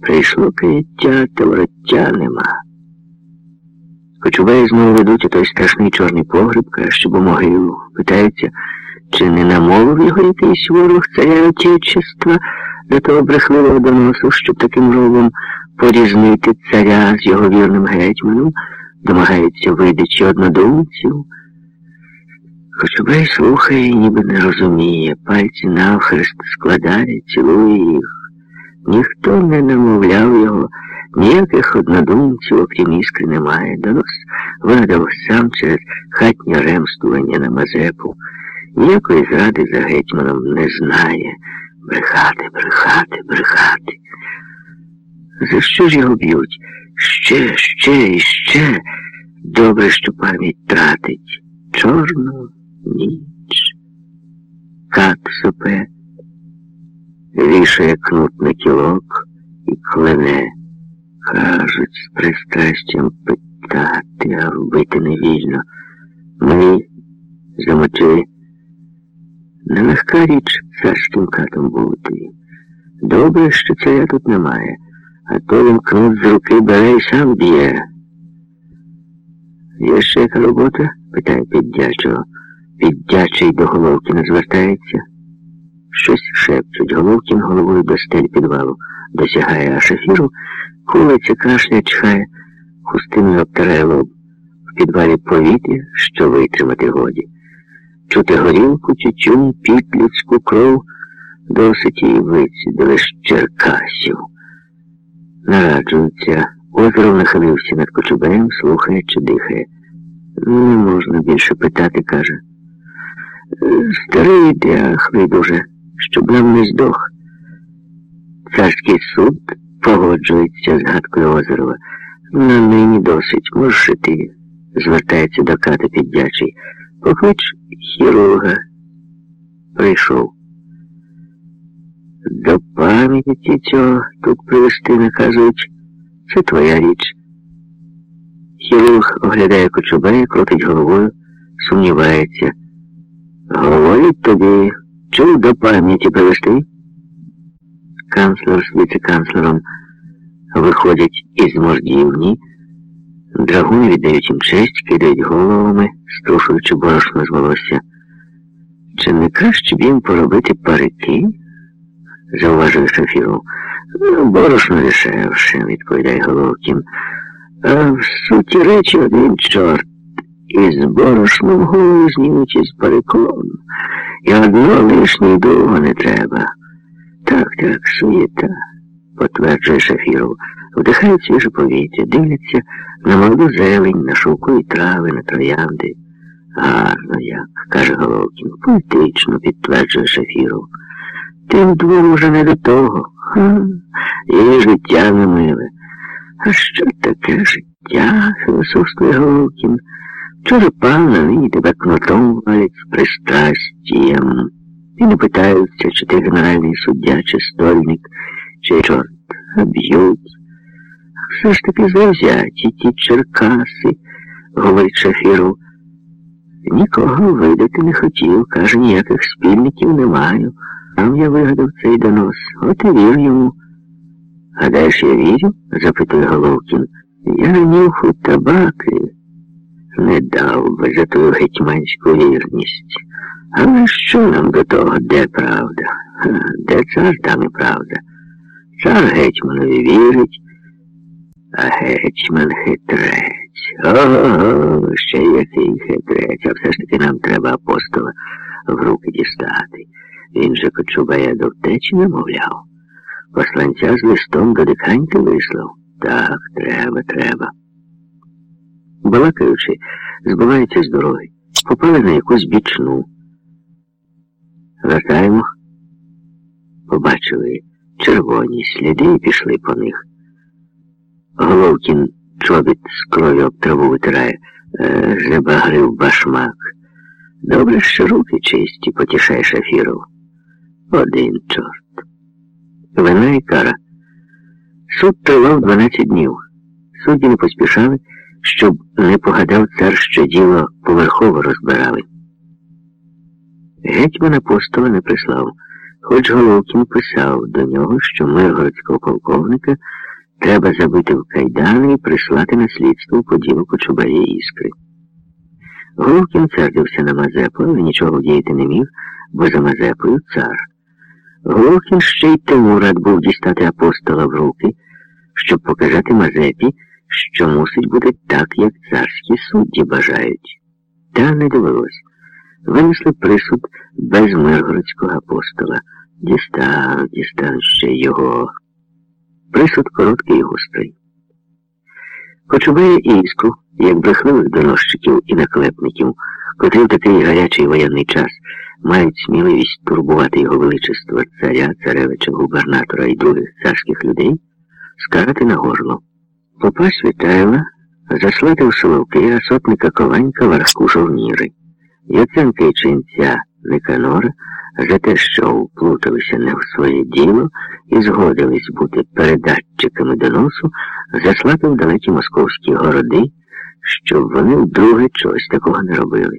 Прийшло каяття, та вороття нема. Кочубеї знову ведуть у той страшний чорний погреб, краще бо могилу. Питається, чи не намовив його якийсь ворог царя Отечества до того брехливого доносу, щоб таким ровом порізнити царя з його вірним гетьманом, домагається видачі однодумців. Кочубей слухає ніби не розуміє, пальці навхрест складає, цілує їх. Ніхто не намовляв його, ніяких однодумців, окрім іскри, немає. Донос вигадав сам через хатнє ремствування на Мазепу. Ніякої зради за гетьманом не знає. Брехати, брехати, брехати. За що ж його б'ють? Ще, ще і ще. Добре, що пам'ять тратить. Чорну ніч. Кат сопе, вішає кнут на кілок і клене. Кажуть, з пристрастям питати, а вбити не вільно. Мені замочи. Нелегка річ царським катом бути. Добре, що царя тут немає, а то він кнут з руки бере і сам б'є. Є ще яка робота? питає піддячого. Піддячий до Головкіна звертається. Щось шепчуть. Головкін головою до стель підвалу. Досягає аж ефіру, кулиться, кашля, чхає, хустиною обтирає лоб. В підвалі повітря, що витримати годі. Чути горілку, тютюн, піт, людську кров, досить її вицідили з Черкасів. Нараджується. Озеров нахилився над кочубеєм, слухає чи дихає. Не можна більше питати, каже. Старий дряхлий дуже, щоб нам не здох. Царський суд погоджується з гадкою Озерова. На нині досить, можеш іти, звертається до ката піддячий. Поклич хірурга. Прийшов. До пам'яті цього тут привезти наказують. Це твоя річ. Хірург оглядає Кочубея, крутить головою, сумнівається. Говорить тобі, чув до пам'яті привезти? Канцлер з віце-канцлером виходять із мордівні, драгуни віддають їм честь, кидають головами, струшуючи борошно з волосся. Чи не краще б їм поробити парики? зауважує Шафіров. Ну, борошно дешевше, відповідає Головкін. А в суті речі один чорт. Із борошном голову знімуть із париком. І одно лишнє довго не треба. Так, так, суєта, потверджує Шафіров. Вдихають свіже повітря, дивляться на молоду зелень, на шовкові трави, на троянди. Гарно як, каже Головкін, поетично підтверджує Шафіров. Тим двом уже не до того. Ха, її життя не миле. А що таке життя? філософствує Головкін. Вчора пан, а нині тебе кнутом валять з пристрастієм. І не питаються, чи ти генеральний суддя, чи стольник, чи чорт, а б'ють. Все ж таки завзяті ті Черкаси, говорить Шафіров. Нікого видати не хотів, каже, ніяких спільників не маю. Сам я вигадав цей донос. От і вір йому. Гадаєш, я вірю? запитує Головкін. Я нюху табаки не дав би за твою гетьманську вірність. Але що нам до того, де правда? Де цар, там і правда. Цар гетьманові вірить, а гетьман хитрець. Ого, ще який хитрець, а все ж таки нам треба апостола в руки дістати. Він же Кочубая до втечі намовляв. Посланця з листом до диканьки вислав. Так, треба, треба. Балакаючи, збиваються з дороги, попали на якусь бічну. Вертаємо. Побачили червоні сліди і пішли по них. Головкін чобіт з крові об траву витирає, е, башмак. Добре, що руки чисті, потішає шафіров. Один чорт. Вина і кара. Суд тривав 12 днів. Судді не поспішали, щоб не погадав цар, що діло поверхово розбирали. Гетьман апостола не прислав. Хоч Головкін писав до нього, що миргородського полковника треба забити в кайдани і прислати на слідство по ділу Кочубея іскри. Головкін сердився на Мазепу, але нічого вдіяти не міг, бо за Мазепою цар. Головкін ще й тому рад був дістати апостола в руки, щоб показати Мазепі, що мусить бути так, як царські судді бажають. Та не довелось. Винесли присуд без миргородського апостола. Дістав, дістав ще його. Присуд короткий і гострий. Кочубея і іскру, як брехливих доносчиків і наклепників, котрі в такий гарячий воєнний час мають сміливість турбувати його величество царя, царевича, губернатора і других царських людей, скарати на горло. Попа Світайла заслати в Соловки, сотника Кованька верху жовніри. Яценка і ченця Никанора за те, що вплуталися не в своє діло і згодились бути передатчиками доносу, заслати в далекі московські городи, щоб вони вдруге чогось такого не робили.